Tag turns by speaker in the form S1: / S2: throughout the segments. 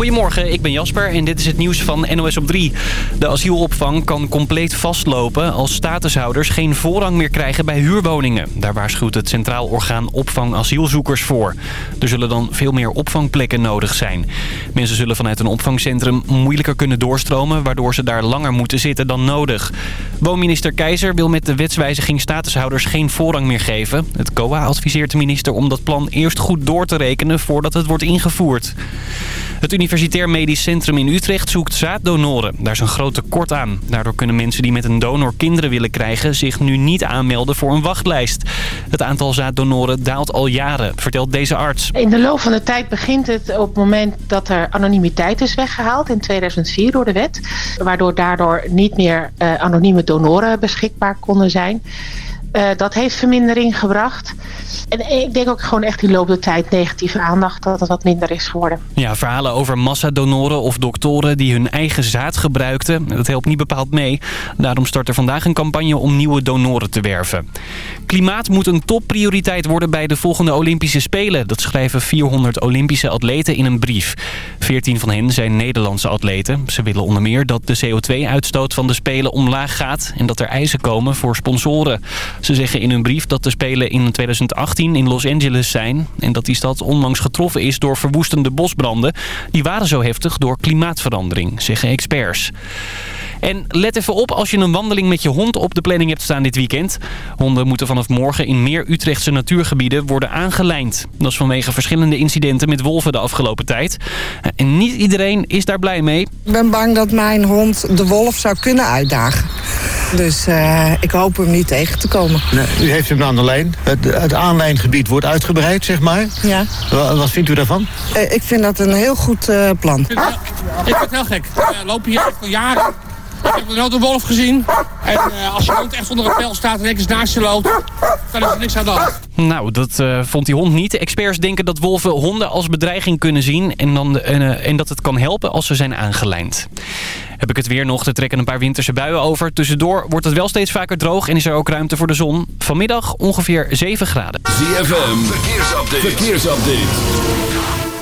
S1: Goedemorgen, ik ben Jasper en dit is het nieuws van NOS op 3. De asielopvang kan compleet vastlopen als statushouders geen voorrang meer krijgen bij huurwoningen. Daar waarschuwt het Centraal Orgaan Opvang Asielzoekers voor. Er zullen dan veel meer opvangplekken nodig zijn. Mensen zullen vanuit een opvangcentrum moeilijker kunnen doorstromen... waardoor ze daar langer moeten zitten dan nodig. Woonminister Keizer wil met de wetswijziging statushouders geen voorrang meer geven. Het COA adviseert de minister om dat plan eerst goed door te rekenen voordat het wordt ingevoerd. Het Universitair Medisch Centrum in Utrecht zoekt zaaddonoren. Daar is een groot tekort aan. Daardoor kunnen mensen die met een donor kinderen willen krijgen... zich nu niet aanmelden voor een wachtlijst. Het aantal zaaddonoren daalt al jaren, vertelt deze arts.
S2: In de loop van de tijd begint het op het moment dat er anonimiteit is weggehaald... in 2004 door de wet. Waardoor daardoor niet meer uh, anonieme donoren beschikbaar konden zijn... Uh, dat heeft vermindering gebracht. En ik denk ook gewoon echt die loop de tijd negatieve aandacht dat het wat minder is geworden.
S1: Ja, verhalen over massadonoren of doktoren die hun eigen zaad gebruikten, dat helpt niet bepaald mee. Daarom start er vandaag een campagne om nieuwe donoren te werven. Klimaat moet een topprioriteit worden bij de volgende Olympische Spelen. Dat schrijven 400 Olympische atleten in een brief. 14 van hen zijn Nederlandse atleten. Ze willen onder meer dat de CO2-uitstoot van de Spelen omlaag gaat... en dat er eisen komen voor sponsoren. Ze zeggen in hun brief dat de Spelen in 2018 in Los Angeles zijn... en dat die stad onlangs getroffen is door verwoestende bosbranden. Die waren zo heftig door klimaatverandering, zeggen experts. En let even op als je een wandeling met je hond op de planning hebt staan dit weekend. Honden moeten vanaf morgen in meer Utrechtse natuurgebieden worden aangelijnd. Dat is vanwege verschillende incidenten met wolven de afgelopen tijd. En niet iedereen is daar blij mee.
S3: Ik ben bang dat mijn hond de wolf zou kunnen uitdagen. Dus uh, ik hoop hem niet tegen te komen.
S4: Nee, u heeft hem aan de lijn. Het, het aanlijngebied wordt uitgebreid, zeg maar.
S3: Ja.
S4: Wat, wat vindt u daarvan?
S3: Uh, ik vind dat een heel goed uh, plan. Ik
S5: vind, ik vind het heel gek. We lopen hier al jaren ik heb nooit een wolf gezien. En uh, als je hond echt onder een pijl staat en eens naast je loopt, dan is er niks aan de hand.
S1: Nou, dat uh, vond die hond niet. Experts denken dat wolven honden als bedreiging kunnen zien en, dan, uh, en dat het kan helpen als ze zijn aangelijnd. Heb ik het weer nog, er trekken een paar winterse buien over. Tussendoor wordt het wel steeds vaker droog en is er ook ruimte voor de zon. Vanmiddag ongeveer 7 graden.
S6: ZFM, verkeersupdate. verkeersupdate.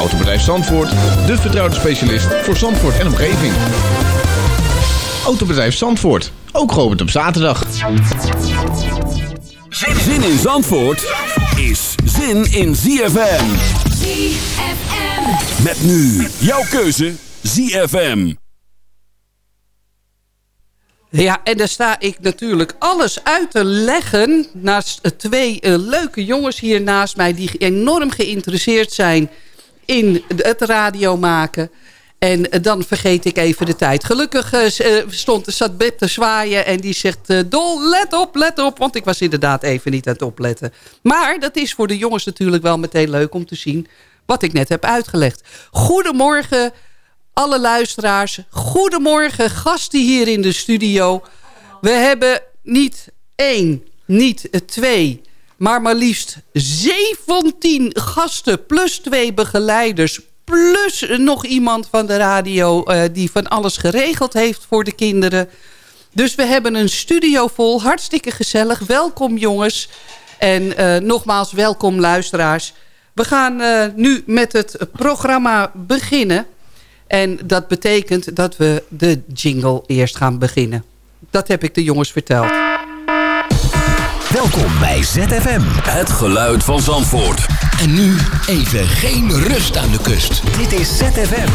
S7: Autobedrijf Zandvoort, de vertrouwde specialist voor Zandvoort en omgeving. Autobedrijf Zandvoort, ook geopend op zaterdag.
S6: Zin in Zandvoort is zin in ZFM.
S8: ZFM.
S6: Met nu jouw keuze ZFM.
S9: Ja, en daar sta ik natuurlijk alles uit te leggen... naast twee uh, leuke jongens hier naast mij... die enorm geïnteresseerd zijn in het radio maken. En dan vergeet ik even de tijd. Gelukkig uh, stond, zat Beb te zwaaien en die zegt... Dol, let op, let op. Want ik was inderdaad even niet aan het opletten. Maar dat is voor de jongens natuurlijk wel meteen leuk om te zien... wat ik net heb uitgelegd. Goedemorgen alle luisteraars. Goedemorgen gasten hier in de studio. We hebben niet één, niet twee maar maar liefst 17 gasten plus twee begeleiders... plus nog iemand van de radio uh, die van alles geregeld heeft voor de kinderen. Dus we hebben een studio vol, hartstikke gezellig. Welkom jongens en uh, nogmaals welkom luisteraars. We gaan uh, nu met het programma beginnen. En dat betekent dat we de jingle eerst gaan beginnen. Dat heb ik de jongens verteld.
S6: Welkom bij ZFM. Het geluid van Zandvoort.
S8: En nu even geen rust aan de kust.
S6: Dit is ZFM.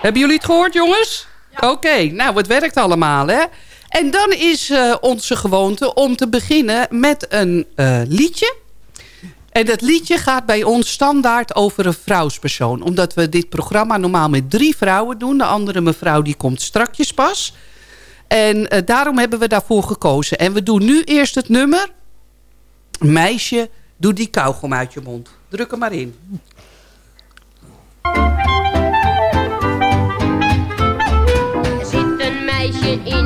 S9: Hebben jullie het gehoord, jongens? Ja. Oké, okay, nou, het werkt allemaal, hè? En dan is uh, onze gewoonte om te beginnen met een uh, liedje. En dat liedje gaat bij ons standaard over een vrouwspersoon. Omdat we dit programma normaal met drie vrouwen doen. De andere mevrouw die komt strakjes pas. En eh, daarom hebben we daarvoor gekozen. En we doen nu eerst het nummer. Meisje, doe die kauwgom uit je mond. Druk hem maar in.
S10: Er zit een meisje in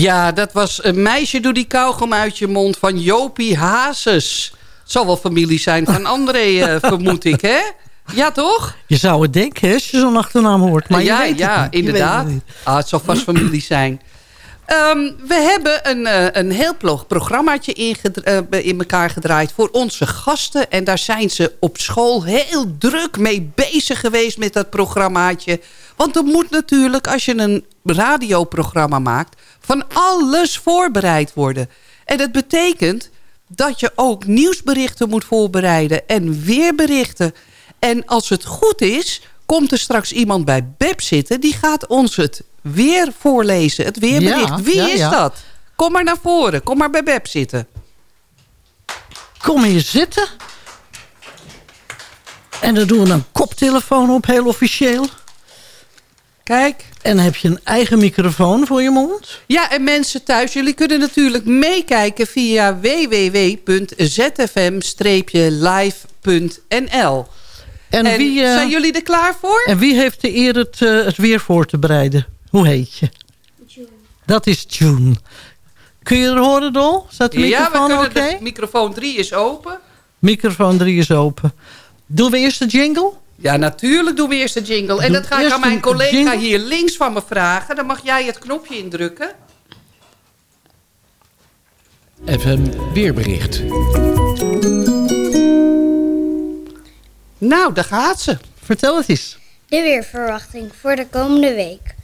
S9: Ja, dat was een meisje doe die kauwgom uit je mond van Jopie Hazes. Zal wel familie zijn van André, eh, vermoed ik, hè? Ja, toch?
S11: Je zou het denken hè, als je zo'n achternaam hoort. Maar
S9: ja,
S11: je weet
S9: ja,
S11: het niet.
S9: Inderdaad.
S11: het.
S9: Ah, het zal vast familie zijn. Ehm, we hebben een, eh, een heel programmaatje ingedra- eh, in elkaar gedraaid voor onze gasten. En daar zijn ze op school heel druk mee bezig geweest met dat programmaatje. Want er moet natuurlijk, als je een radioprogramma maakt... van alles voorbereid worden. En dat betekent dat je ook nieuwsberichten moet voorbereiden... en weerberichten. En als het goed is, komt er straks iemand bij Beb zitten... die gaat ons het weer voorlezen, het weerbericht.
S11: Ja,
S9: Wie
S11: ja,
S9: is
S11: ja.
S9: dat? Kom maar naar voren, kom maar bij Beb zitten.
S11: Kom hier zitten. En dan doen we een koptelefoon op, heel officieel.
S9: Kijk.
S11: En dan heb je een eigen microfoon voor je mond.
S9: Ja, en mensen thuis, jullie kunnen natuurlijk meekijken via www.zfm-live.nl.
S11: En, wie, eh,
S9: zijn jullie er klaar voor?
S11: En wie heeft de eer het, eh, het weer voor te bereiden? Hoe heet je? Dat is June. Kun je er horen, Dol? Staat de
S9: ja, we
S11: microfoon
S9: kunnen
S11: oké?
S9: de microfoon 3 is open.
S11: Microfoon 3 is open. Doen we eerst de jingle?
S9: Ja, natuurlijk doen we eerst de jingle. En
S11: Doe
S9: dat ga ik aan mijn collega
S11: jingle.
S9: hier links van me vragen. Dan mag jij het knopje indrukken.
S12: FM weerbericht.
S9: Nou, daar gaat ze.
S11: Vertel het eens.
S13: De weerverwachting voor de komende week.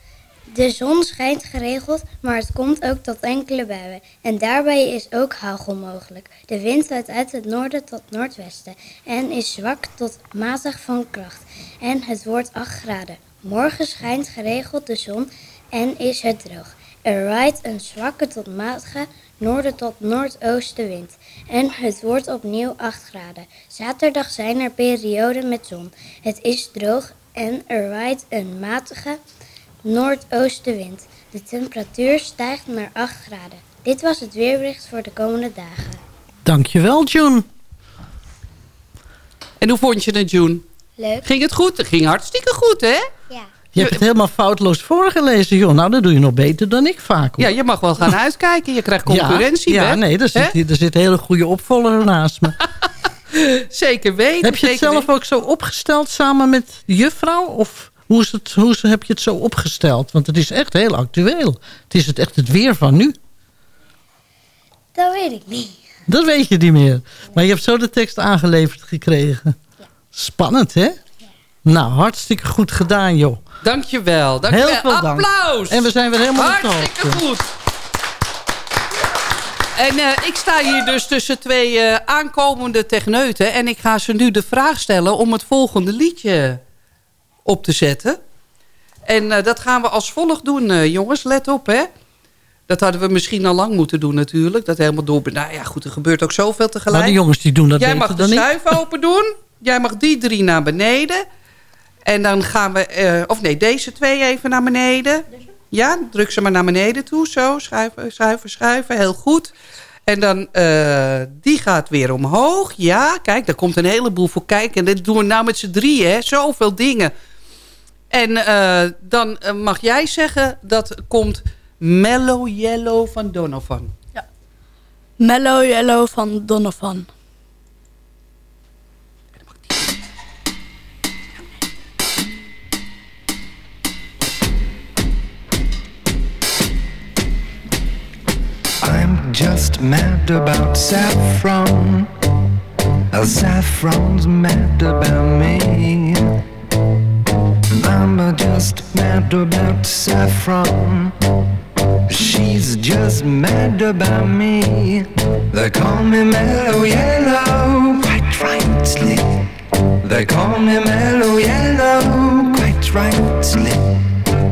S13: De zon schijnt geregeld, maar het komt ook tot enkele buien. En daarbij is ook hagel mogelijk. De wind waait uit het noorden tot noordwesten en is zwak tot matig van kracht. En het wordt 8 graden. Morgen schijnt geregeld de zon en is het droog. Er waait een zwakke tot matige noorden tot noordoostenwind. En het wordt opnieuw 8 graden. Zaterdag zijn er perioden met zon. Het is droog en er waait een matige noordoostenwind. De temperatuur stijgt naar 8 graden. Dit was het weerbericht voor de komende dagen.
S11: Dankjewel, June.
S9: En hoe vond je het, June?
S13: Leuk.
S9: Ging het goed? Het ging hartstikke goed, hè?
S13: Ja.
S11: Je hebt het helemaal foutloos voorgelezen, joh. Nou, dat doe je nog beter dan ik vaak. hoor.
S9: Ja, je mag wel gaan uitkijken. Je krijgt concurrentie,
S11: Ja, ja nee, er zit, er zit een hele goede opvolger naast me.
S9: Zeker weten.
S11: heb je het zelf ook zo opgesteld samen met de juffrouw? Of hoe, is het, hoe is- heb je het zo opgesteld? Want het is echt heel actueel. Het is het echt het weer van nu.
S13: Dat weet ik niet.
S11: Dat weet je niet meer. Maar je hebt zo de tekst aangeleverd gekregen. Spannend, hè? Nou, hartstikke goed gedaan, joh.
S9: Dankjewel. dankjewel.
S11: Heel veel dank.
S9: Applaus.
S11: En we zijn weer helemaal op de
S9: Hartstikke goed. En eh, ik sta hier dus tussen twee eh, aankomende techneuten. En ik ga ze nu de vraag stellen om het volgende liedje op te zetten. En eh, dat gaan we als volgt doen, eh, jongens. Let op, hè. Dat hadden we misschien al lang moeten doen natuurlijk. Dat helemaal door... Nou ja, goed, er gebeurt ook zoveel tegelijk.
S11: Maar de jongens die doen dat
S9: Jij mag de schuif open doen. Jij mag die drie naar beneden. En dan gaan we... eh, of nee, deze twee even naar beneden. Ja, druk ze maar naar beneden toe. Zo, schuiven, schuiven, schuiven. Heel goed. En dan, die gaat weer omhoog. Ja, kijk, daar komt een heleboel voor kijken. En dit doen we nou met z'n drieën, hè. Zoveel dingen. En eh, dan eh, mag jij zeggen, dat komt Mellow Yellow van Donovan.
S14: Mellow Yellow van Donovan.
S15: I'm just mad about saffron. Saffron's mad about me. I'm just mad about Saffron. She's just mad about me. They call me Mellow Yellow, quite rightly. They call me Mellow Yellow, quite rightly.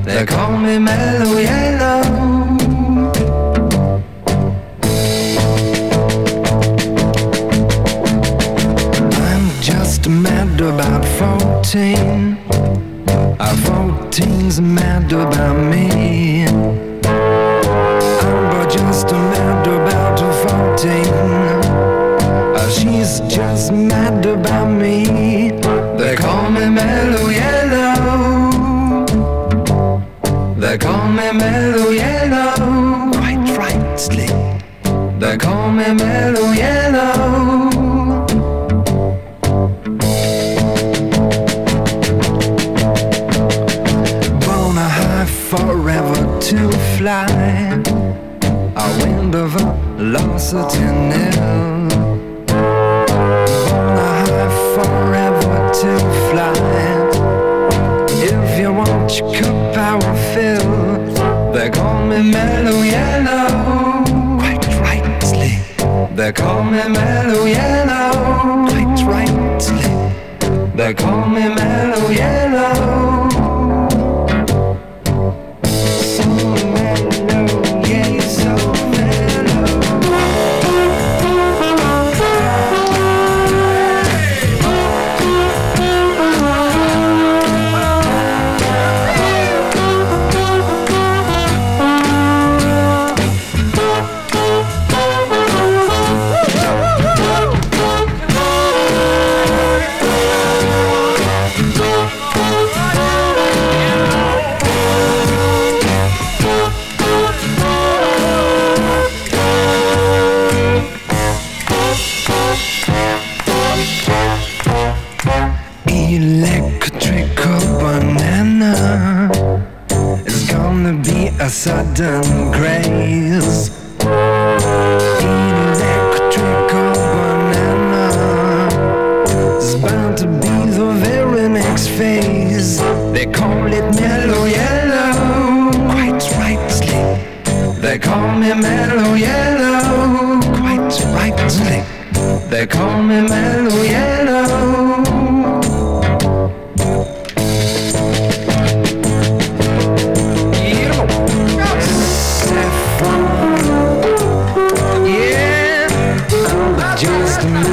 S15: They call me Mellow Yellow. I'm just mad about 14. Our 14's mad about me. I'm just mad about 14. Uh, she's just mad about me. They call me Mellow Yellow. They call me Mellow Yellow. Quite rightly. They call me Mellow Yellow. Forever to fly. A wind of velocity nil. Born a high forever to fly. If you want your cup, I will fill. They call me Mellow Yellow. Quite rightly. They call me Mellow Yellow. Quite rightly. They call me Mellow Yellow.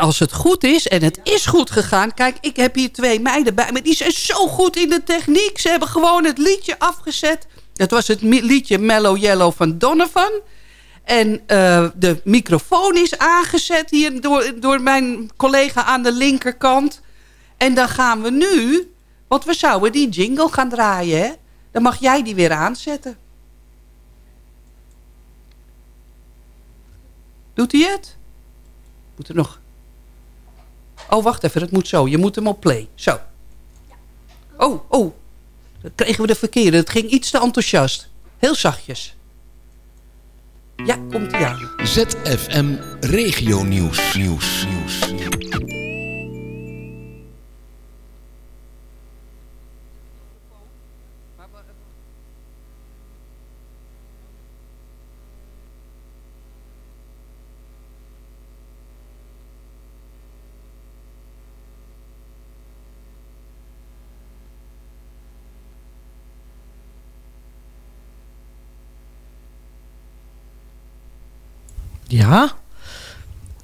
S9: als het goed is, en het is goed gegaan... Kijk, ik heb hier twee meiden bij me. Die zijn zo goed in de techniek. Ze hebben gewoon het liedje afgezet. Het was het liedje Mellow Yellow van Donovan. En eh, de microfoon is aangezet hier door, door mijn collega aan de linkerkant. En dan gaan we nu... Want we zouden die jingle gaan draaien, hè? Dan mag jij die weer aanzetten. Doet hij het? Moet er nog... Oh, wacht even, het moet zo. Je moet hem op play. Zo. Oh, oh. Dan kregen we de verkeerde. Het ging iets te enthousiast. Heel zachtjes. Ja, komt ie aan.
S8: ZFM Regio Nieuws. Nieuws. Nieuws.
S11: Ja.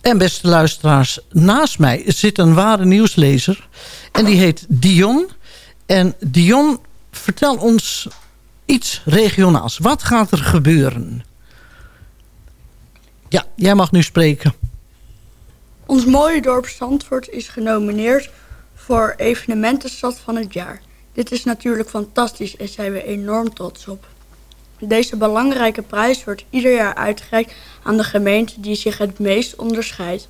S11: En beste luisteraars, naast mij zit een ware nieuwslezer. En die heet Dion. En Dion, vertel ons iets regionaals. Wat gaat er gebeuren? Ja, jij mag nu spreken.
S14: Ons mooie dorp Zandvoort is genomineerd voor evenementenstad van het jaar. Dit is natuurlijk fantastisch en zijn we enorm trots op. Deze belangrijke prijs wordt ieder jaar uitgereikt aan de gemeente die zich het meest onderscheidt.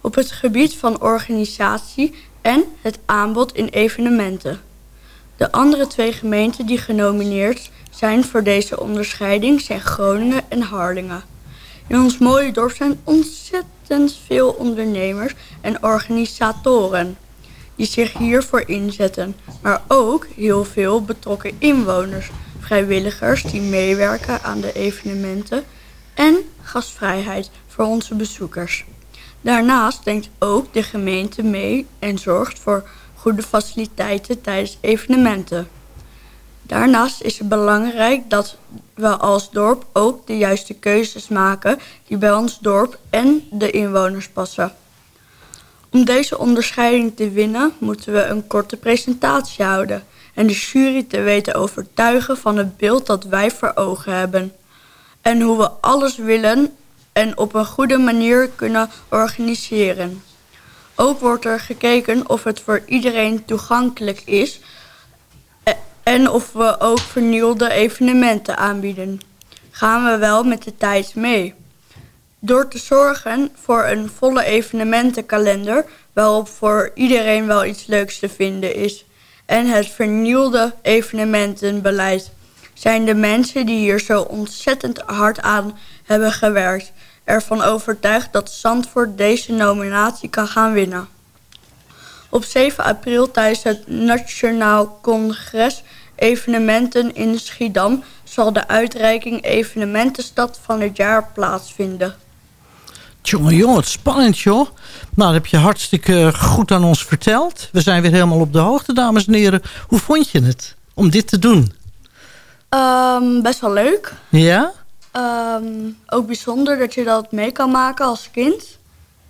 S14: Op het gebied van organisatie en het aanbod in evenementen. De andere twee gemeenten die genomineerd zijn voor deze onderscheiding zijn Groningen en Harlingen. In ons mooie dorp zijn ontzettend veel ondernemers en organisatoren die zich hiervoor inzetten, maar ook heel veel betrokken inwoners, vrijwilligers die meewerken aan de evenementen en gastvrijheid voor onze bezoekers. Daarnaast denkt ook de gemeente mee en zorgt voor goede faciliteiten tijdens evenementen. Daarnaast is het belangrijk dat we als dorp ook de juiste keuzes maken die bij ons dorp en de inwoners passen. Om deze onderscheiding te winnen moeten we een korte presentatie houden en de jury te weten overtuigen van het beeld dat wij voor ogen hebben. En hoe we alles willen en op een goede manier kunnen organiseren. Ook wordt er gekeken of het voor iedereen toegankelijk is en of we ook vernieuwde evenementen aanbieden. Gaan we wel met de tijd mee? Door te zorgen voor een volle evenementenkalender... waarop voor iedereen wel iets leuks te vinden is... en het vernieuwde evenementenbeleid... zijn de mensen die hier zo ontzettend hard aan hebben gewerkt... ervan overtuigd dat Zandvoort deze nominatie kan gaan winnen. Op 7 april tijdens het Nationaal Congres Evenementen in Schiedam... zal de uitreiking Evenementenstad van het jaar plaatsvinden.
S11: Jongen, jongen, spannend, joh. Nou, dat heb je hartstikke goed aan ons verteld. We zijn weer helemaal op de hoogte, dames en heren. Hoe vond je het om dit te doen?
S14: Ehm, best wel leuk.
S11: Ja?
S14: Ehm, ook bijzonder dat je dat mee kan maken als kind.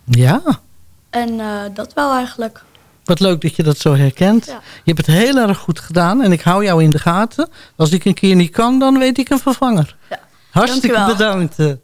S11: Ja.
S14: En eh, dat wel eigenlijk.
S11: Wat leuk dat je dat zo herkent.
S14: Ja.
S11: Je hebt het heel erg goed gedaan en ik hou jou in de gaten. Als ik een keer niet kan, dan weet ik een vervanger.
S14: Ja.
S11: Hartstikke
S14: Dankjewel.
S11: bedankt.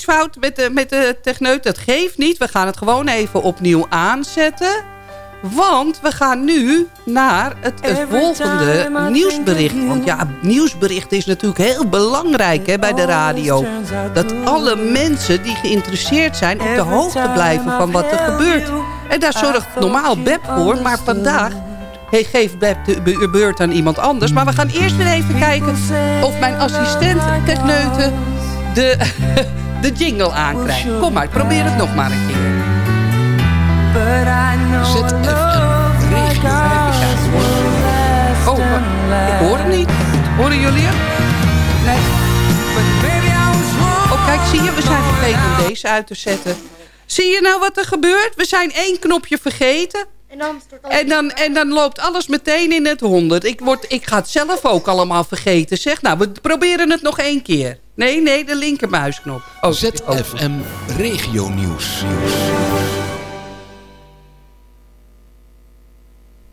S9: Iets fout met de, met de techneut. Dat geeft niet. We gaan het gewoon even opnieuw aanzetten. Want we gaan nu naar het, het volgende nieuwsbericht. Want ja, nieuwsbericht is natuurlijk heel belangrijk hè, bij de radio. Dat alle mensen die geïnteresseerd zijn op de hoogte blijven van wat er gebeurt. En daar zorgt normaal Beb voor, maar vandaag hey, geeft Beb de beurt aan iemand anders. Maar we gaan eerst weer even kijken of mijn assistent techneuten de, de jingle aankrijgt. Kom maar, probeer het nog maar een keer.
S16: ZFM regio.
S9: Oh, ik hoor hem niet. Horen jullie? Nee. Oh, kijk, zie je, we zijn vergeten om deze uit te zetten. Zie je nou wat er gebeurt? We zijn één knopje vergeten.
S17: En dan,
S9: en dan, en dan loopt alles meteen in het honderd. Ik, word, ik ga het zelf ook allemaal vergeten. Zeg, nou, we proberen het nog één keer. Nee, nee, de linkermuisknop. Oh,
S15: ZFM regio nieuws.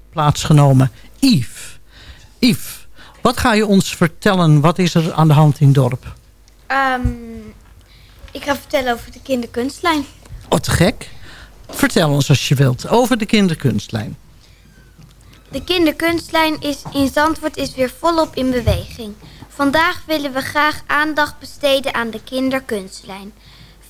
S11: plaatsgenomen. Yves. Yves, wat ga je ons vertellen? Wat is er aan de hand in het dorp?
S17: Ehm, ik ga vertellen over de kinderkunstlijn.
S11: Oh, te gek. Vertel ons als je wilt over de kinderkunstlijn.
S17: De kinderkunstlijn is in Zandvoort is weer volop in beweging. Vandaag willen we graag aandacht besteden aan de kinderkunstlijn.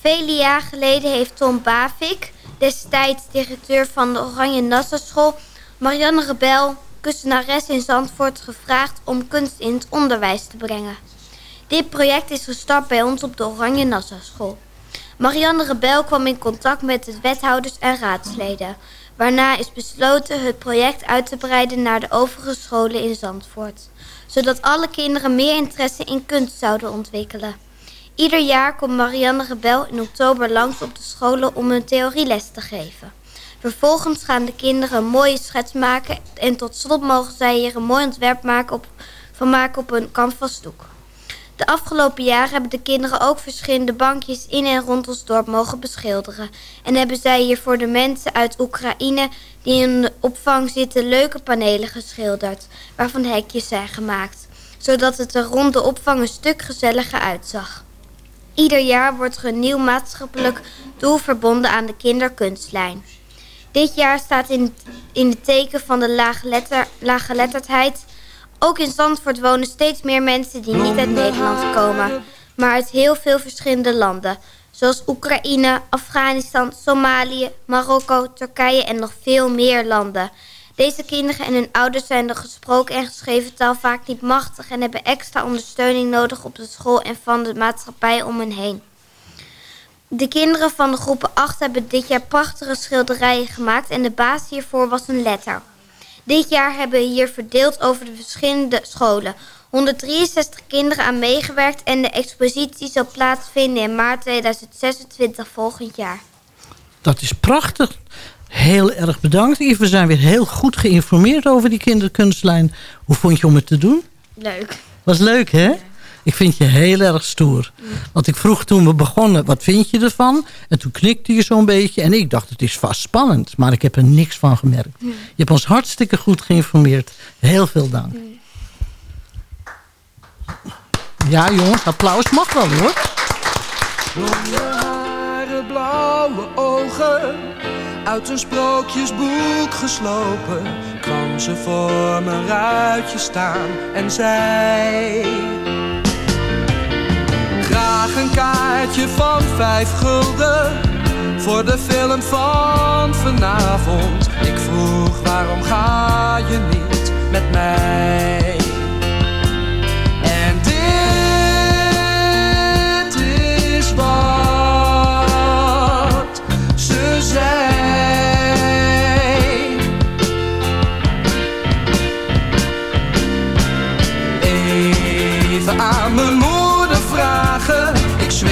S17: Vele jaar geleden heeft Tom Bavik, destijds directeur van de Oranje Nassau School, Marianne Rebel, kunstenares in Zandvoort, gevraagd om kunst in het onderwijs te brengen. Dit project is gestart bij ons op de Oranje Nassau School. Marianne Rebel kwam in contact met de wethouders en raadsleden. Waarna is besloten het project uit te breiden naar de overige scholen in Zandvoort. Zodat alle kinderen meer interesse in kunst zouden ontwikkelen. Ieder jaar komt Marianne Rebel in oktober langs op de scholen om een theorieles te geven. Vervolgens gaan de kinderen een mooie schets maken en tot slot mogen zij hier een mooi ontwerp maken op, van maken op een canvasdoek. De afgelopen jaren hebben de kinderen ook verschillende bankjes in en rond ons dorp mogen beschilderen. En hebben zij hier voor de mensen uit Oekraïne die in de opvang zitten leuke panelen geschilderd, waarvan hekjes zijn gemaakt. Zodat het er rond de opvang een stuk gezelliger uitzag. Ieder jaar wordt er een nieuw maatschappelijk doel verbonden aan de kinderkunstlijn. Dit jaar staat in, in het teken van de laaggeletter, laaggeletterdheid. Ook in Zandvoort wonen steeds meer mensen die niet uit Nederland komen, maar uit heel veel verschillende landen. Zoals Oekraïne, Afghanistan, Somalië, Marokko, Turkije en nog veel meer landen. Deze kinderen en hun ouders zijn de gesproken en geschreven taal vaak niet machtig... en hebben extra ondersteuning nodig op de school en van de maatschappij om hen heen. De kinderen van de groepen 8 hebben dit jaar prachtige schilderijen gemaakt... en de basis hiervoor was een letter. Dit jaar hebben we hier verdeeld over de verschillende scholen. 163 kinderen aan meegewerkt en de expositie zal plaatsvinden in maart 2026 volgend jaar.
S11: Dat is prachtig. Heel erg bedankt. Yves. We zijn weer heel goed geïnformeerd over die kinderkunstlijn. Hoe vond je om het te doen?
S17: Leuk.
S11: Was leuk, hè? Ik vind je heel erg stoer. Want ik vroeg toen we begonnen, wat vind je ervan? En toen knikte je zo'n beetje. En ik dacht, het is vast spannend. Maar ik heb er niks van gemerkt. Je hebt ons hartstikke goed geïnformeerd. Heel veel dank. Ja, jongens, applaus mag wel, hoor.
S16: Blonde haren, blauwe ogen, uit een sprookjesboek geslopen, kwam ze voor mijn ruitje staan en zei: een kaartje van vijf gulden voor de film van vanavond. Ik vroeg waarom ga je niet met mij?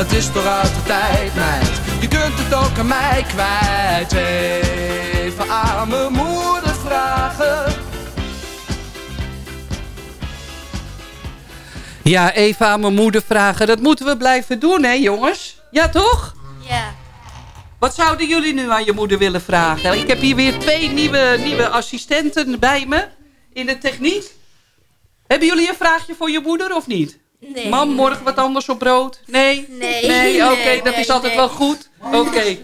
S16: dat is toch uit de tijd, meid. Je kunt het ook aan mij kwijt. Even aan mijn moeder vragen.
S9: Ja, even aan mijn moeder vragen. Dat moeten we blijven doen, hè jongens? Ja, toch?
S18: Ja.
S9: Wat zouden jullie nu aan je moeder willen vragen? Ik heb hier weer twee nieuwe, nieuwe assistenten bij me in de techniek. Hebben jullie een vraagje voor je moeder of niet?
S18: Nee.
S9: Mam, morgen wat anders op brood? Nee?
S18: Nee.
S9: Nee, oké, dat
S18: nee,
S9: is altijd
S18: nee.
S9: wel goed. Oké.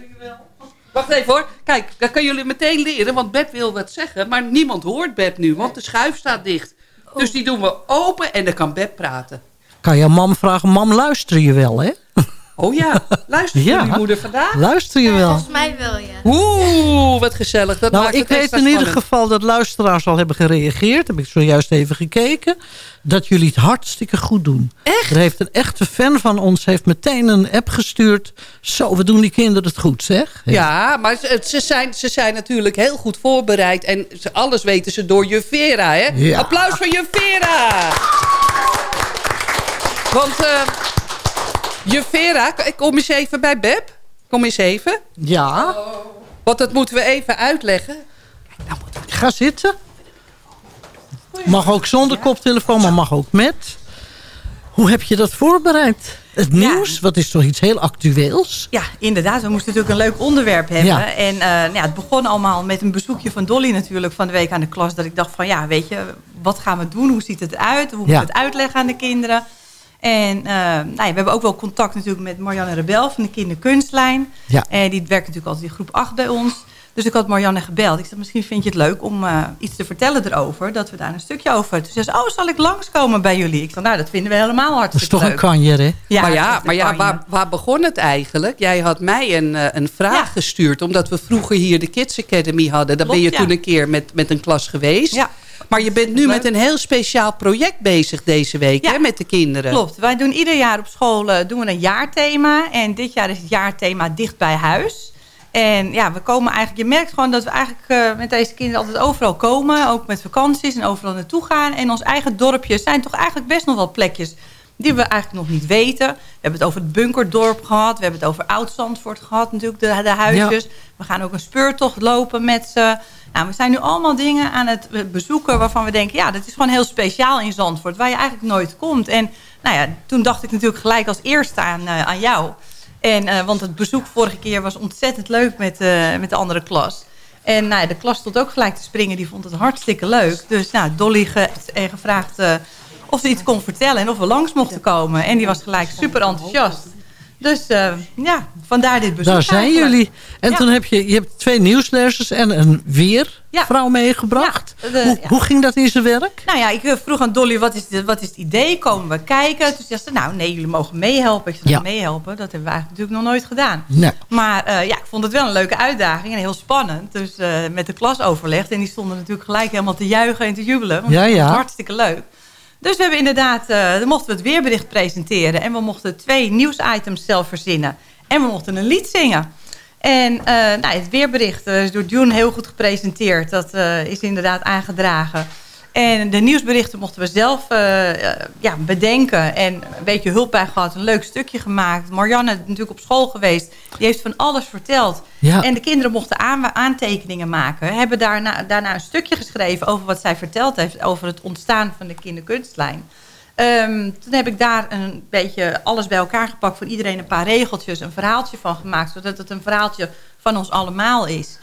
S9: Wacht even hoor. Kijk, dat kan jullie meteen leren, want Beb wil wat zeggen. Maar niemand hoort Beb nu, want de schuif staat dicht. Dus die doen we open en dan kan Beb praten.
S11: Kan je mam vragen, mam luister je wel, hè?
S9: Oh ja, luister
S11: Ja.
S9: jullie moeder vandaag?
S11: Luister je wel?
S18: Volgens mij wil je.
S9: Oeh, wat gezellig. Dat
S11: nou,
S9: maakt
S11: ik
S9: het
S11: weet in ieder
S9: spannend.
S11: geval dat luisteraars al hebben gereageerd. Heb ik zojuist even gekeken. Dat jullie het hartstikke goed doen.
S9: Echt?
S11: Er heeft een echte fan van ons heeft meteen een app gestuurd. Zo, we doen die kinderen het goed, zeg.
S9: Ja, maar ze, ze zijn, ze zijn natuurlijk heel goed voorbereid. En ze, alles weten ze door juf Vera, hè?
S11: Ja.
S9: Applaus voor juf Vera! Want, eh juf Vera, kom eens even bij Beb. Kom eens even.
S11: Ja.
S9: Want dat moeten we even uitleggen.
S11: Ga zitten. Mag ook zonder koptelefoon, maar mag ook met. Hoe heb je dat voorbereid? Het nieuws, wat is toch iets heel actueels?
S19: Ja, inderdaad. We moesten natuurlijk een leuk onderwerp hebben.
S11: Ja.
S19: En eh, nou ja, het begon allemaal met een bezoekje van Dolly natuurlijk van de week aan de klas. Dat ik dacht van ja, weet je, wat gaan we doen? Hoe ziet het eruit? Hoe
S11: Ja.
S19: we het uitleggen aan de kinderen? En eh, nou ja, we hebben ook wel contact natuurlijk met Marianne Rebel van de Kinderkunstlijn.
S11: Ja.
S19: En die werkt natuurlijk altijd in groep 8 bij ons. Dus ik had Marianne gebeld. Ik zei, misschien vind je het leuk om eh, iets te vertellen erover. Dat we daar een stukje over... Toen zei ze, oh, zal ik langskomen bij jullie? Ik zei, nou, dat vinden we helemaal
S11: Dat is
S19: hartstikke
S11: toch een
S19: leuk.
S11: kanjer, hè?
S19: Ja,
S9: maar ja, maar ja waar, waar begon het eigenlijk? Jij had mij een, eh, een vraag gestuurd. Omdat we vroeger hier de Kids Academy hadden. Daar ben je
S19: ja.
S9: toen een keer met, met een klas geweest.
S19: Ja.
S9: Maar je bent nu met een heel speciaal project bezig deze week
S19: Ja.
S9: hè, met de kinderen.
S19: Klopt. Wij doen ieder jaar op school eh, doen we een jaarthema. En dit jaar is het jaarthema dicht bij huis. En ja, we komen eigenlijk, je merkt gewoon dat we eigenlijk eh, met deze kinderen altijd overal komen. Ook met vakanties en overal naartoe gaan. En ons eigen dorpje zijn toch eigenlijk best nog wel plekjes die we eigenlijk nog niet weten. We hebben het over het bunkerdorp gehad. We hebben het over Oud-Zandvoort gehad natuurlijk, de, de huisjes. We gaan ook een speurtocht lopen met ze. Nou, we zijn nu allemaal dingen aan het bezoeken waarvan we denken... ja, dat is gewoon heel speciaal in Zandvoort, waar je eigenlijk nooit komt. En nou ja, toen dacht ik natuurlijk gelijk als eerste aan, eh, aan jou. En, eh, want het bezoek vorige keer was ontzettend leuk met, eh, met de andere klas. En nou ja, de klas stond ook gelijk te springen. Die vond het hartstikke leuk. Dus nou, Dolly ge gevraagd of ze iets kon vertellen en of we langs mochten komen. En die was gelijk super enthousiast. Dus eh, ja, vandaar dit bezoek
S11: Daar zijn
S19: eigenlijk.
S11: jullie. En
S19: Ja.
S11: toen heb je, je hebt twee nieuwslezers en een weervrouw meegebracht.
S19: Ja, de-
S11: hoe,
S19: ja.
S11: hoe ging dat in zijn werk?
S19: Nou ja, ik eh, vroeg aan Dolly, wat is, de, wat is het idee? Komen we kijken? Toen zei ze, nou nee, jullie mogen meehelpen. Ik zei,
S11: Ja.
S19: meehelpen? Dat hebben we eigenlijk natuurlijk nog nooit gedaan.
S11: Nee.
S19: Maar eh, ja, ik vond het wel een leuke uitdaging en heel spannend. Dus met de klas overlegd. En die stonden natuurlijk gelijk helemaal te juichen en te jubelen. Want
S11: Ja,
S19: vond het
S11: ja.
S19: hartstikke leuk. Dus we hebben inderdaad, eh, mochten we het weerbericht presenteren. En we mochten twee nieuwsitems zelf verzinnen. En we mochten een lied zingen. En eh, nou, het weerbericht eh, is door June heel goed gepresenteerd. Dat is inderdaad aangedragen. En de nieuwsberichten mochten we zelf eh, eh, ja, bedenken. En een beetje hulp bij gehad. Een leuk stukje gemaakt. Marianne is natuurlijk op school geweest. Die heeft van alles verteld.
S11: Ja.
S19: En de kinderen mochten aan- aantekeningen maken. Hebben daarna, daarna een stukje geschreven over wat zij verteld heeft. Over het ontstaan van de kinderkunstlijn. Ehm, toen heb ik daar een beetje alles bij elkaar gepakt. Voor iedereen een paar regeltjes, een verhaaltje van gemaakt. Zodat het een verhaaltje van ons allemaal is.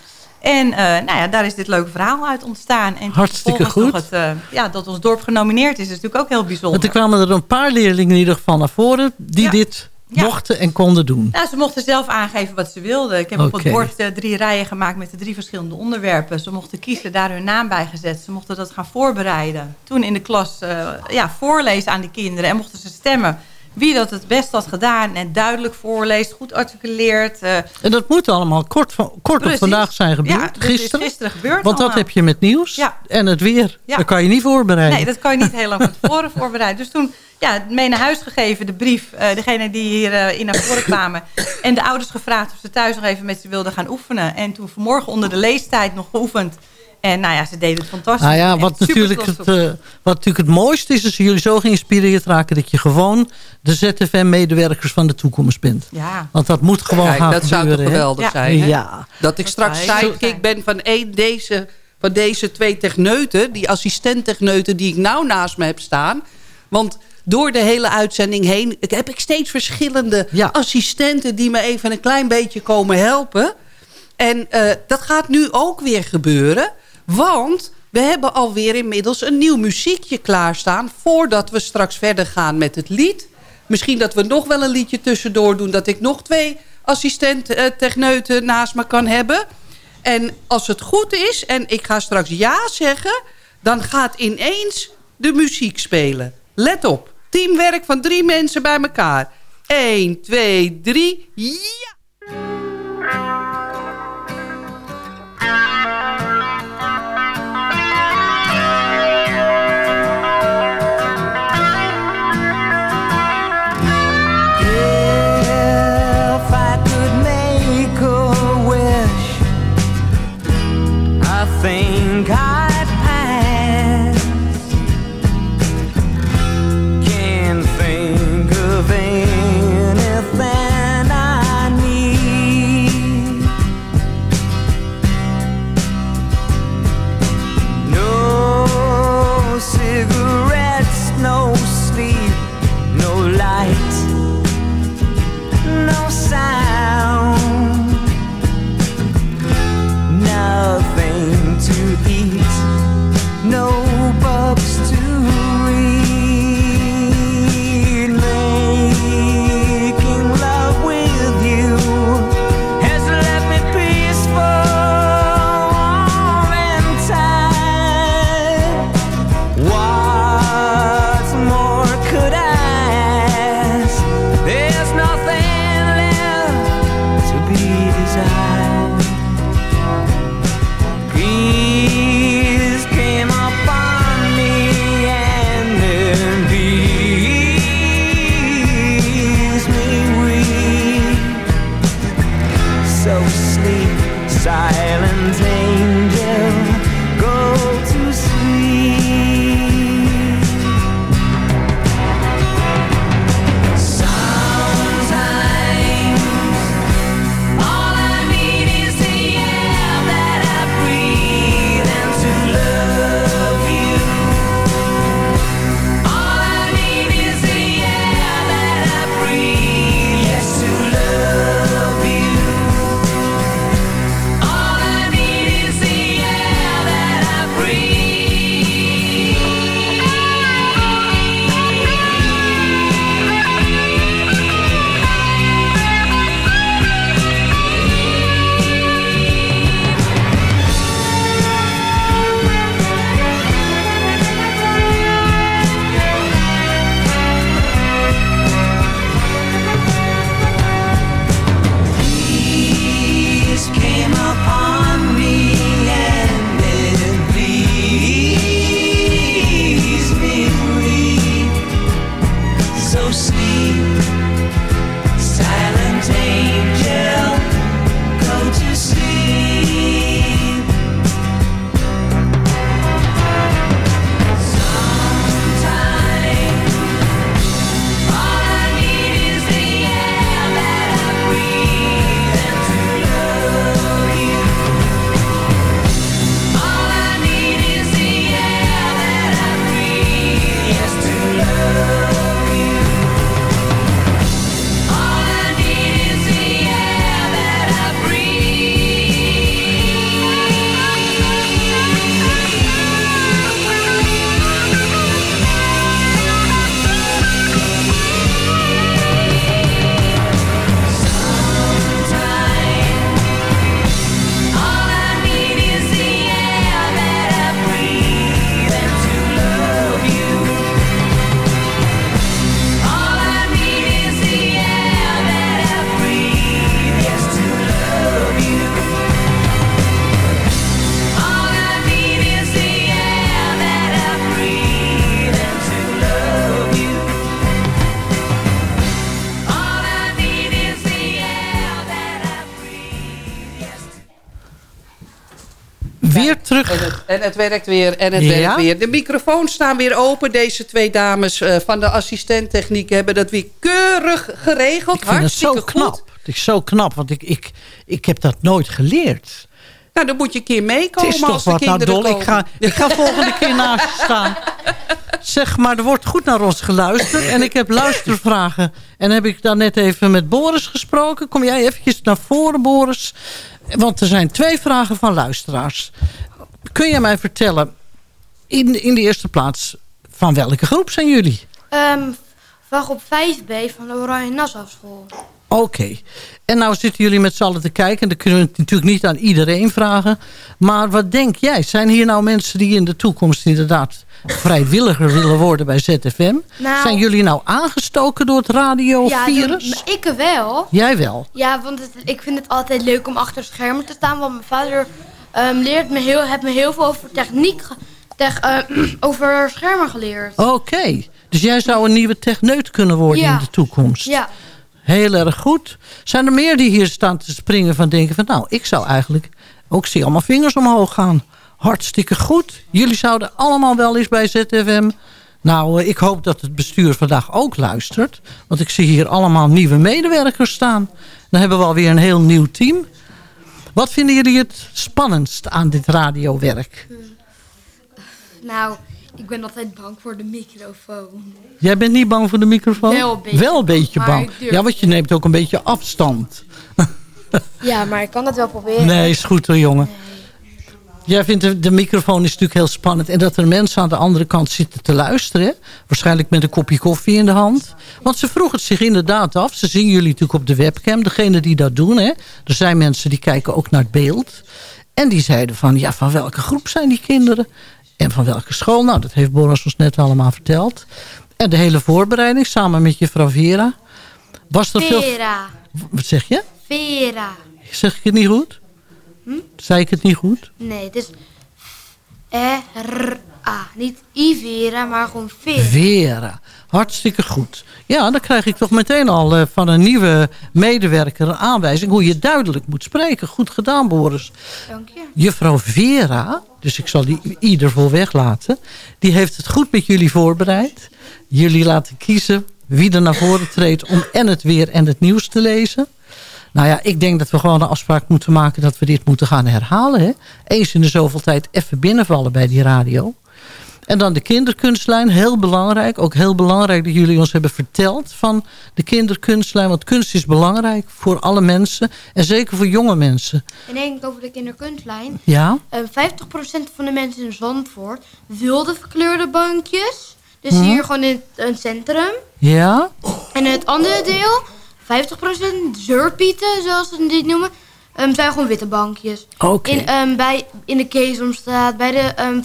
S19: En eh, nou ja, daar is dit leuke verhaal uit ontstaan. En
S11: Hartstikke goed.
S19: Het, eh, ja, dat ons dorp genomineerd is, is natuurlijk ook heel bijzonder.
S11: Want er kwamen er een paar leerlingen in ieder geval naar voren... die dit mochten en konden doen.
S19: Nou, ze mochten zelf aangeven wat ze wilden. Ik heb op het bord eh, drie rijen gemaakt met de drie verschillende onderwerpen. Ze mochten kiezen, daar hun naam bij gezet. Ze mochten dat gaan voorbereiden. Toen in de klas ja, voorlezen aan de kinderen. En mochten ze stemmen wie dat het best had gedaan. En duidelijk voorleest, goed articuleert. eh,
S11: En dat moet allemaal kort, van, kort op vandaag zijn
S19: Ja,
S11: gebeurd.
S19: is
S11: gisteren.
S19: gisteren gebeurd
S11: Want dat heb je met nieuws.
S19: Ja.
S11: En het weer.
S19: Ja.
S11: Dat kan je niet voorbereiden.
S19: Nee, dat kan je niet heel lang van tevoren voorbereiden. Dus toen ja, mee naar huis gegeven, de brief. eh degene die hier eh, in naar voren kwamen. En de ouders gevraagd of ze thuis nog even met ze wilden gaan oefenen. En toen vanmorgen onder de leestijd nog geoefend. En nou ja, ze deden het fantastisch.
S11: Nou ja, wat natuurlijk, het, eh, wat natuurlijk het mooiste is... is dat jullie zo geïnspireerd raken... dat je gewoon de ZFM-medewerkers van de toekomst bent.
S19: Ja.
S11: Want dat moet gewoon
S9: Kijk,
S11: gaan
S9: dat zou
S11: gebeuren.
S9: toch
S11: hè?
S9: geweldig zijn?
S11: Ja.
S9: Dat ik straks
S19: zou heel
S9: sidekick ben van, één deze, van deze twee techneuten. Die assistent-techneuten die ik nou naast me heb staan. Want door de hele uitzending heen heb ik steeds verschillende assistenten... die me even een klein beetje komen helpen. En eh, dat gaat nu ook weer gebeuren. Want we hebben alweer inmiddels een nieuw muziekje klaarstaan... voordat we straks verder gaan met het lied. Misschien dat we nog wel een liedje tussendoor doen... dat ik nog twee assistent-techneuten naast me kan hebben. En als het goed is en ik ga straks ja zeggen... dan gaat ineens de muziek spelen. Let op. Teamwerk van drie mensen bij elkaar. 1, 2, 3, ja! Werkt weer en het
S11: Ja?
S9: werkt weer. De microfoons staan weer open. Deze twee dames eh, van de assistenttechniek hebben dat weer keurig geregeld.
S11: Ik vind het zo
S9: Hartstikke
S11: knap.
S9: goed.
S11: Het is zo knap, want ik, ik, ik heb dat nooit geleerd.
S9: Nou, dan moet je een keer
S11: Het
S9: meekomen
S11: is toch
S9: als de
S11: wat nou
S9: kinderen
S11: dol. Ik ga, ik ga volgende keer naast je staan. Zeg maar, er wordt goed naar ons geluisterd. En ik heb luistervragen. En heb ik daar net even met Boris gesproken. Kom jij eventjes naar voren, Boris. Want er zijn twee vragen van luisteraars. Kun jij mij vertellen, in, in de eerste plaats... van welke groep zijn jullie?
S18: Ehm van groep 5B van de Oranje Nassau School.
S11: Oké. En nou zitten jullie met z'n allen te kijken. En dat kunnen we natuurlijk niet aan iedereen vragen. Maar wat denk jij? Zijn hier nou mensen die in de toekomst inderdaad vrijwilliger willen worden bij ZFM?
S18: Nou-
S11: Zijn jullie nou aangestoken door het
S18: Ja,
S11: radiovirus?
S18: de- ik wel.
S11: Jij wel.
S18: Ja, want het- ik vind het altijd leuk om achter schermen te staan. Want mijn vader ehm, leert me heel, heeft me heel veel over techniek, tech, eh, over schermen geleerd.
S11: Oké. Dus jij zou een nieuwe techneut kunnen worden
S18: Ja.
S11: in de toekomst?
S18: Ja.
S11: Heel erg goed. Zijn er meer die hier staan te springen van denken van... nou, ik zou eigenlijk ook zie allemaal vingers omhoog gaan. Hartstikke goed. Jullie zouden allemaal wel eens bij ZFM... Nou, eh, ik hoop dat het bestuur vandaag ook luistert. Want ik zie hier allemaal nieuwe medewerkers staan. Dan hebben we alweer een heel nieuw team. Wat vinden jullie het spannendst aan dit radiowerk?
S18: Nou, ik ben altijd bang voor de microfoon.
S11: Jij bent niet bang voor de microfoon?
S18: Wel een beetje
S11: Wel een beetje
S18: maar
S11: bang. Ja, want je neemt ook een beetje afstand.
S18: Ja, maar ik kan dat wel proberen.
S11: Nee, is goed hoor, jongen. Jij vindt de, de microfoon is natuurlijk heel spannend. En dat er mensen aan de andere kant zitten te luisteren. Waarschijnlijk met een kopje koffie in de hand. Want ze vroegen het zich inderdaad af. Ze zien jullie natuurlijk op de webcam. Degene die dat doen. Hè? Er zijn mensen die kijken ook naar het beeld. En die zeiden van, ja, van welke groep zijn die kinderen? En van welke school? Nou, dat heeft Boris ons net allemaal verteld. En de hele voorbereiding samen met juffrouw Vera. Was er veel...
S18: Vera.
S11: Wat zeg je?
S18: Vera.
S11: Zeg ik het niet goed?
S18: Hm?
S11: Zei ik het niet goed?
S18: Nee, het is R-A. Niet I-Vera, maar gewoon Vera.
S11: Vera. Hartstikke goed. Ja, dan krijg ik toch meteen al eh, van een nieuwe medewerker een aanwijzing... hoe je duidelijk moet spreken. Goed gedaan, Boris.
S18: Dank je.
S11: Juffrouw Vera, dus ik zal die ieder voor weglaten... die heeft het goed met jullie voorbereid. Jullie laten kiezen wie er naar voren treedt... om en het weer en het nieuws te lezen. Nou ja, ik denk dat we gewoon een afspraak moeten maken... dat we dit moeten gaan herhalen. Hè? Eens in de zoveel tijd even binnenvallen bij die radio. En dan de kinderkunstlijn, heel belangrijk. Ook heel belangrijk dat jullie ons hebben verteld van de kinderkunstlijn. Want kunst is belangrijk voor alle mensen. En zeker voor jonge mensen.
S18: En denk over de kinderkunstlijn.
S11: Ja?
S18: Eh, 50% van de mensen in Zandvoort wilde verkleurde bankjes. Dus
S11: Mhm.
S18: hier gewoon in het centrum.
S11: Ja?
S18: En het andere deel, 50% zeurpieten, zoals ze dit noemen, ehm, zijn gewoon witte bankjes.
S11: Oké.
S18: In, ehm, bij, in de Keesomstraat, bij de, ehm,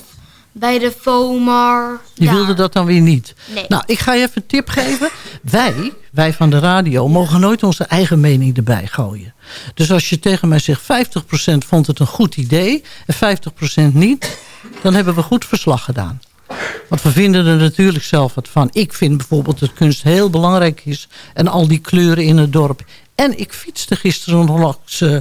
S18: bij de FOMAR. Daar.
S11: wilde dat dan weer niet.
S18: Nee.
S11: Nou, ik ga je even een tip geven. Wij, wij van de radio, mogen nooit onze eigen mening erbij gooien. Dus als je tegen mij zegt 50% vond het een goed idee en 50% niet, dan hebben we goed verslag gedaan. Want we vinden er natuurlijk zelf wat van. Ik vind bijvoorbeeld dat kunst heel belangrijk is. En al die kleuren in het dorp. En ik fietste gisteren nog langs eh,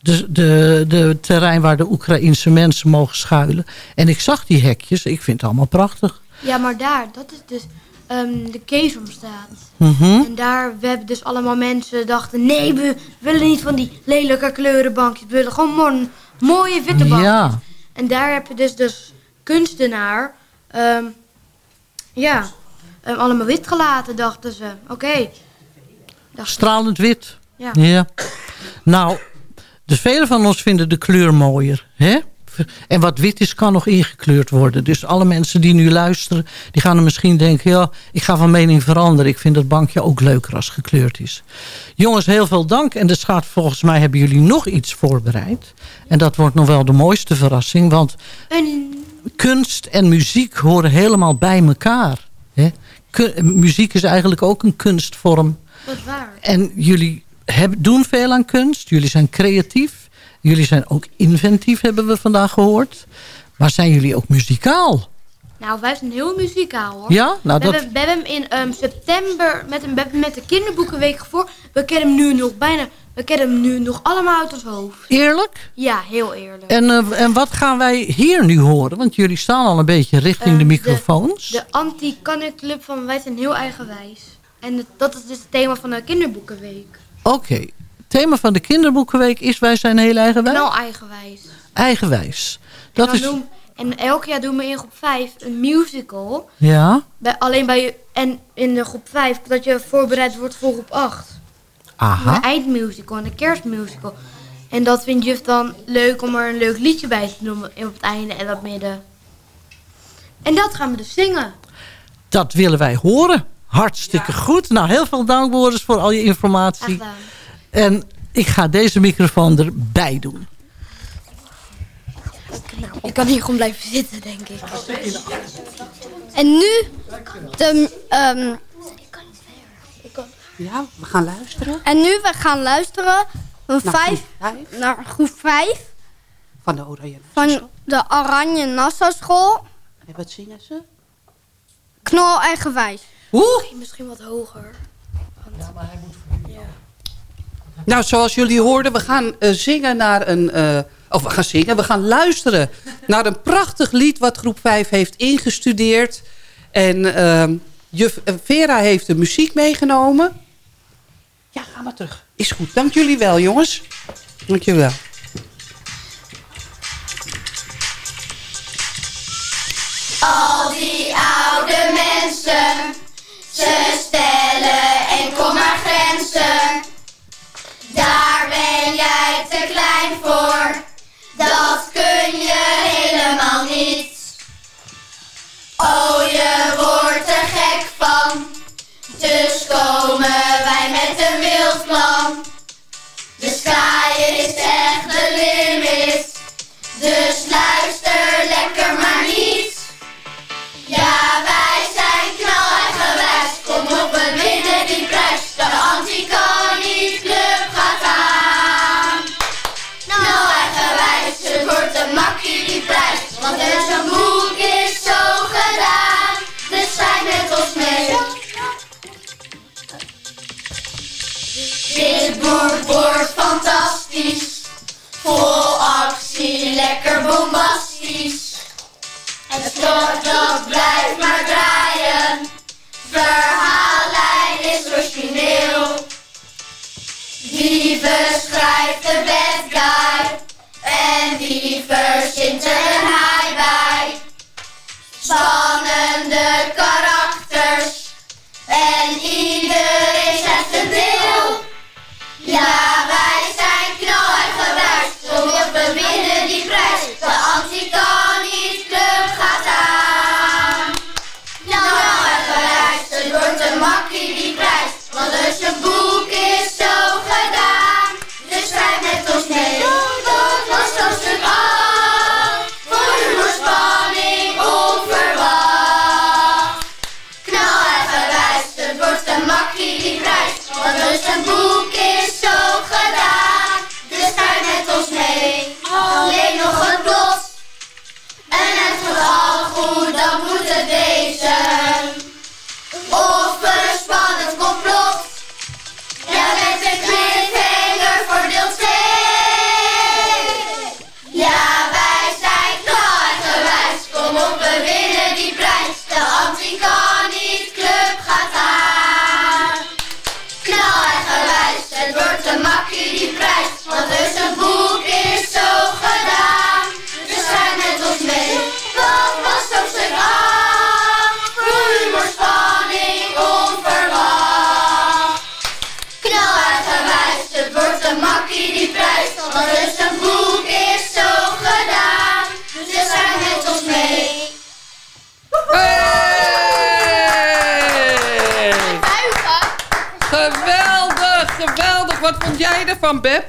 S11: de, de, de terrein waar de Oekraïnse mensen mogen schuilen. En ik zag die hekjes. Ik vind het allemaal prachtig.
S18: Ja, maar daar, dat is dus ehm, de Keesomstraat.
S11: Mhm.
S18: En daar, we hebben dus allemaal mensen dachten, nee, we willen niet van die lelijke kleurenbankjes. We willen gewoon mo- mooie witte bankjes.
S11: Ja.
S18: En daar heb je dus, dus kunstenaar, ehm, ja, allemaal wit gelaten, dachten ze. Oké.
S11: Stralend wit.
S18: Ja.
S11: Nou, dus velen van ons vinden de kleur mooier. Hè? En wat wit is, kan nog ingekleurd worden. Dus alle mensen die nu luisteren, die gaan er misschien denken... ja, ik ga van mening veranderen. Ik vind het bankje ook leuker als gekleurd is. Jongens, heel veel dank. En dus gaat, volgens mij hebben jullie nog iets voorbereid. En dat wordt nog wel de mooiste verrassing. Want kunst en muziek horen helemaal bij elkaar. Hè? Muziek is eigenlijk ook een kunstvorm.
S18: Dat is waar.
S11: En jullie hebben, doen veel aan kunst. Jullie zijn creatief. Jullie zijn ook inventief, hebben we vandaag gehoord. Maar zijn jullie ook muzikaal?
S18: Nou, wij zijn heel muzikaal hoor.
S11: Ja? Nou,
S18: we,
S11: dat-
S18: hebben, we hebben hem in ehm, september met, een, met de kinderboekenweek voor. We kennen hem nu nog bijna. We kennen hem nu nog allemaal uit ons hoofd.
S11: Eerlijk?
S18: Ja, heel eerlijk.
S11: En, eh, en wat gaan wij hier nu horen? Want jullie staan al een beetje richting de
S18: Ehm,
S11: microfoons.
S18: De anti-Club van Wij zijn heel eigenwijs. En dat is dus het thema van de kinderboekenweek.
S11: Oké. Het thema van de kinderboekenweek is wij zijn heel eigenwijs.
S18: Nou, eigenwijs.
S11: Eigenwijs.
S18: En,
S11: Dat
S18: dan
S11: is...
S18: doen- en elk jaar doen we in groep 5 een musical.
S11: Ja.
S18: Bij, alleen bij en in de groep 5 dat je voorbereid wordt voor groep 8.
S11: Aha.
S18: Een eindmusical en een kerstmusical. En dat vindt juf dan leuk om er een leuk liedje bij te doen op het einde en dat midden. En dat gaan we dus zingen.
S11: Dat willen wij horen. Hartstikke goed. Nou, heel veel dank Boris voor al je informatie. En ik ga deze microfoon erbij doen.
S20: Ik kan hier gewoon blijven zitten, denk ik. En nu de, ehm,
S9: Ja, we gaan luisteren.
S20: en nu we gaan luisteren
S9: Naar
S20: vijf,
S9: groep
S20: naar groep 5
S9: Van de Oranje.
S20: van de Oranje Nassau School.
S9: En wat zingen ze?
S20: Knol en gewijs.
S18: Misschien wat hoger.
S9: Nou, zoals jullie hoorden, we gaan eh, zingen naar een... eh, of we gaan zingen, we gaan luisteren naar een prachtig lied... wat groep 5 heeft ingestudeerd. En ehm, juf eh, Vera heeft de muziek meegenomen. Ja, ga maar terug. Is goed. Dank jullie wel, jongens. Dank jullie wel.
S21: Al die oude mensen, ze stellen enkel maar grenzen. Daar ben jij te klein voor, dat kun je helemaal niet. Een wild plan. De sky is echt de limit, dus luister lekker maar niet. Ja, wij zijn knal en gewijs. Kom op, we winnen die prijs. De anti-kan niet club gaat aan. Knal en gewijs, het wordt een makkie die prijs. Want boek is wordt fantastisch. Vol actie, lekker bombastisch. Het slot dat blijft maar draaien. Verhaallijn is origineel. Wie beschrijft de bad guy? En wie verzint er een
S9: ervan, Beb?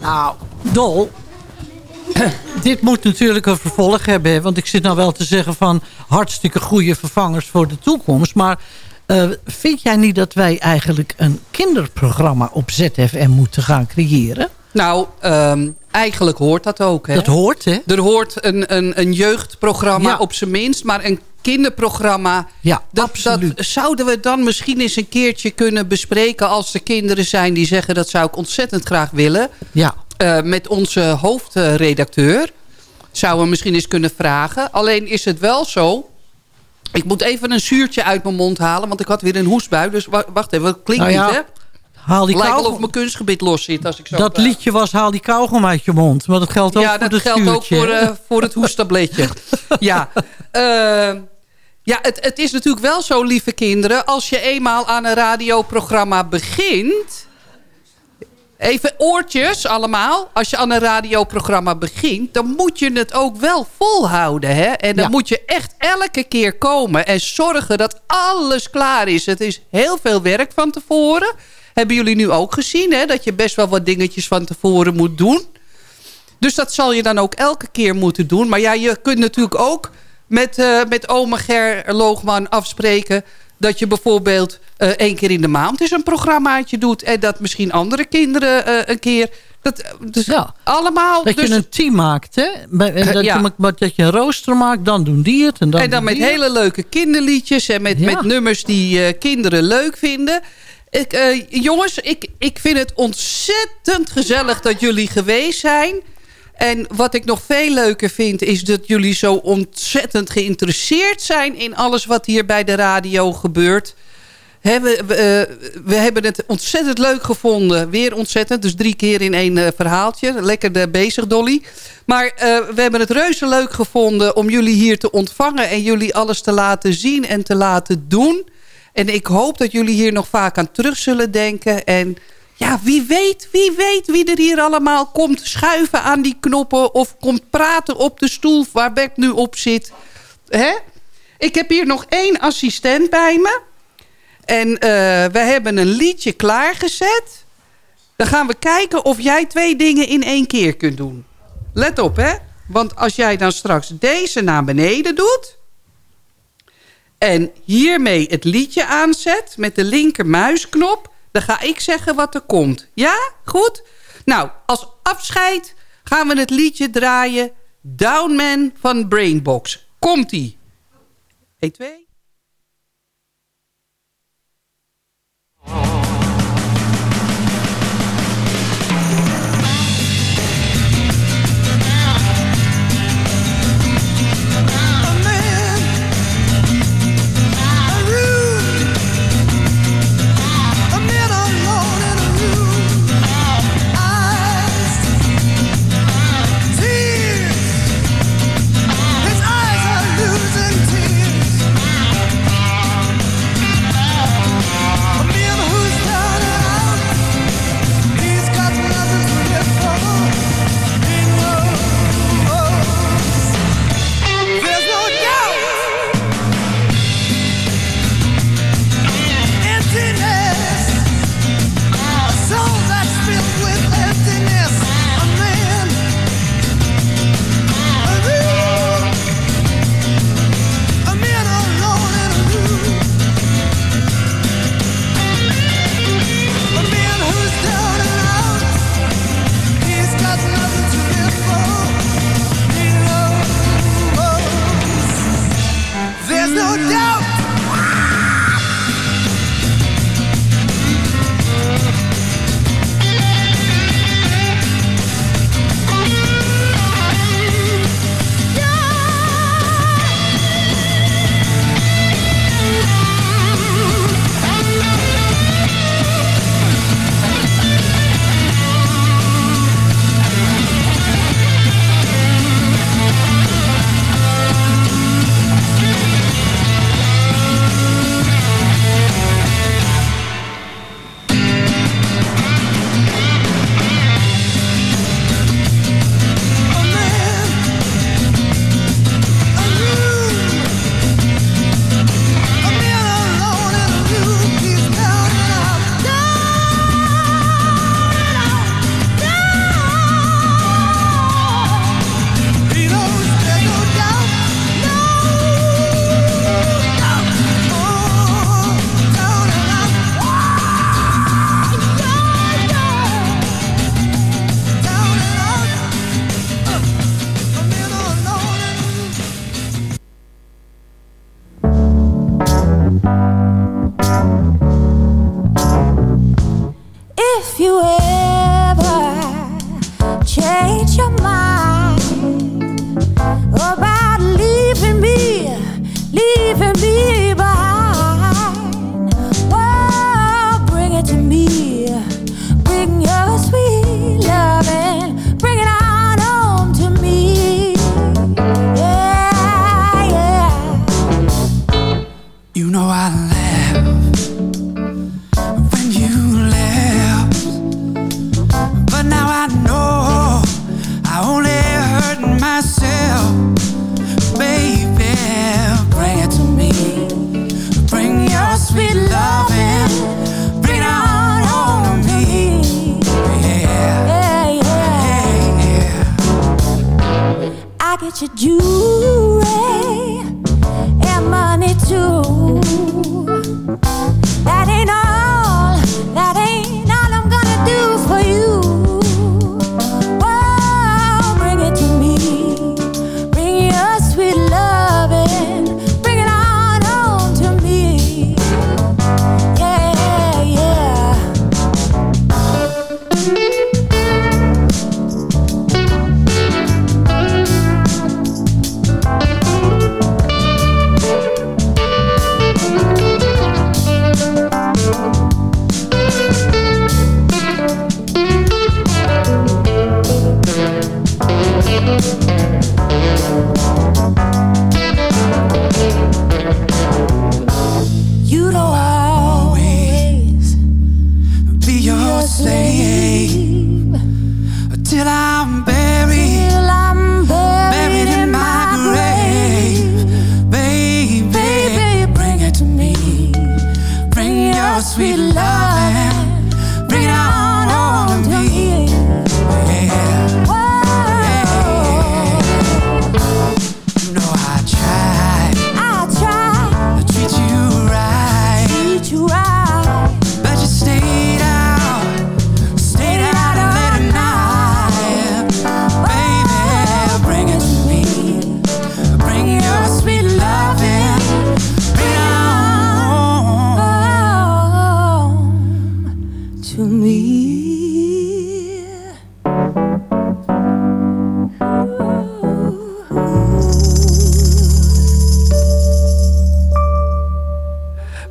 S11: Nou, Dol. Dit moet natuurlijk een vervolg hebben. Want ik zit nou wel te zeggen van hartstikke goede vervangers voor de toekomst. Maar eh, vind jij niet dat wij eigenlijk een kinderprogramma op ZFM moeten gaan creëren?
S9: Nou, ehm, eigenlijk hoort dat ook. Hè?
S11: Dat hoort, hè?
S9: Er hoort een, een, een jeugdprogramma
S11: Ja.
S9: op zijn minst. Maar een kinderprogramma.
S11: Ja,
S9: dat,
S11: absoluut.
S9: Dat zouden we dan misschien eens een keertje kunnen bespreken... als er kinderen zijn die zeggen... dat zou ik ontzettend graag willen.
S11: Ja.
S9: Eh, met onze hoofdredacteur. Zouden we misschien eens kunnen vragen. Alleen is het wel zo... Ik moet even een zuurtje uit mijn mond halen... want ik had weer een hoestbui. Dus wa- wacht even, dat klinkt
S11: Nou ja,
S9: niet, hè?
S11: Haal die
S9: Lijkt wel
S11: kauwgom-
S9: of mijn kunstgebied los zit als ik zo
S11: Dat
S9: praat.
S11: liedje was haal die kauwgom uit je mond. Maar dat geldt ook
S9: ja,
S11: voor
S9: dat
S11: het
S9: geldt ook voor, eh, voor het hoestabletje. ja, Eh, ja het, het is natuurlijk wel zo, lieve kinderen... als je eenmaal aan een radioprogramma begint... Even oortjes allemaal. Als je aan een radioprogramma begint... dan moet je het ook wel volhouden. Hè? En dan
S11: Ja.
S9: moet je echt elke keer komen... en zorgen dat alles klaar is. Het is heel veel werk van tevoren. Hebben jullie nu ook gezien... Hè? dat je best wel wat dingetjes van tevoren moet doen. Dus dat zal je dan ook elke keer moeten doen. Maar ja, je kunt natuurlijk ook met, eh, met oma Ger Loogman afspreken... dat je bijvoorbeeld eh, één keer in de maand eens een programmaatje doet... en dat misschien andere kinderen eh, een keer... Dat, dus allemaal...
S11: Dat
S9: dus,
S11: je een team maakt, hè? En dat,
S9: ja.
S11: je, dat je een rooster maakt, dan doen die het. En dan,
S9: en dan met hele leuke kinderliedjes... en met,
S11: Ja.
S9: met nummers die kinderen leuk vinden... Ik, eh, jongens, ik, ik vind het ontzettend gezellig dat jullie geweest zijn... En wat ik nog veel leuker vind... is dat jullie zo ontzettend geïnteresseerd zijn... in alles wat hier bij de radio gebeurt. We, we, eh, we hebben het ontzettend leuk gevonden. Weer ontzettend. Dus drie keer in één eh, verhaaltje. Lekker bezig, Dolly. Maar we hebben het reuze leuk gevonden... om jullie hier te ontvangen... en jullie alles te laten zien en te laten doen. En ik hoop dat jullie hier nog vaak aan terug zullen denken. En ja, wie weet, wie weet wie er hier allemaal komt schuiven aan die knoppen... of komt praten op de stoel waar Bert nu op zit. Hè? Ik heb hier nog één assistent bij me. En eh, we hebben een liedje klaargezet. Dan gaan we kijken of jij twee dingen in één keer kunt doen. Let op, hè. Want als jij dan straks deze naar beneden doet... en hiermee het liedje aanzet met de linker muisknop... dan ga ik zeggen wat er komt. Ja? Goed? Nou, als afscheid gaan we het liedje draaien... Downman van Brainbox. Komt-ie. 1, 2...
S22: You.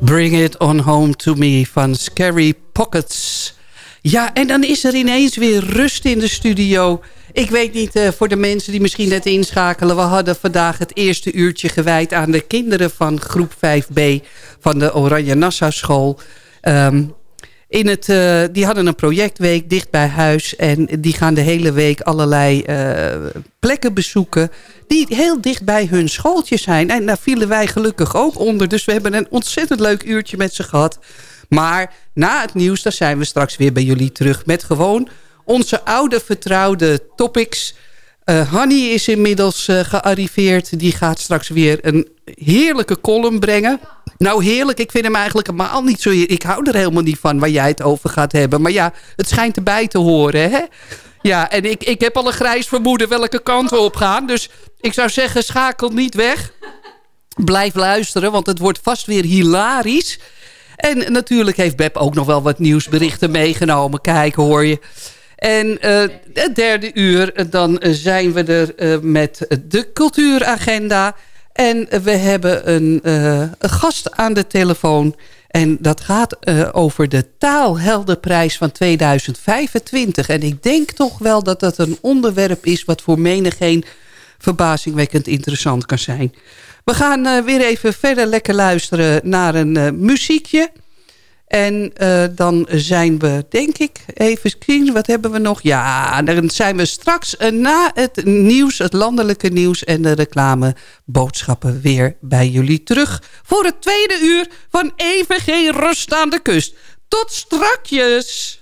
S22: Bring It On Home To Me
S9: van Scary Pockets. Ja, en dan is er ineens weer rust in de studio. Ik weet niet, eh, voor de mensen die misschien net inschakelen... we hadden vandaag het eerste uurtje gewijd aan de kinderen van groep 5B... van de Oranje Nassau School. Ehm, in het, eh, die hadden een projectweek dicht bij huis... en die gaan de hele week allerlei eh, plekken bezoeken... die heel dicht bij hun schooltje zijn. En daar vielen wij gelukkig ook onder. Dus we hebben een ontzettend leuk uurtje met ze gehad. Maar na het nieuws, dan zijn we straks weer bij jullie terug... met gewoon onze oude vertrouwde topics... Hanny is inmiddels eh, gearriveerd. Die gaat straks weer een heerlijke column brengen. Nou, heerlijk. Ik vind hem eigenlijk helemaal niet zo... Ik hou er helemaal niet van waar jij het over gaat hebben. Maar ja, het schijnt erbij te horen, hè? Ja, en ik, ik heb al een grijs vermoeden welke kant we op gaan. Dus ik zou zeggen, schakel niet weg. Blijf luisteren, want het wordt vast weer hilarisch. En natuurlijk heeft Beb ook nog wel wat nieuwsberichten meegenomen. Kijk, hoor je. En eh, het derde uur, eh, dan zijn we er eh, met de cultuuragenda. En we hebben een, eh, gast aan de telefoon. En dat gaat eh, over de taalheldenprijs van 2025. En ik denk toch wel dat dat een onderwerp is... wat voor menigeen verbazingwekkend interessant kan zijn. We gaan eh, weer even verder lekker luisteren naar een eh, muziekje... En eh, dan zijn we, denk ik, even zien, wat hebben we nog? Ja, dan zijn we straks eh, na het nieuws, het landelijke nieuws en de reclameboodschappen weer bij jullie terug. Voor het tweede uur van Even Geen Rust aan de Kust. Tot strakjes!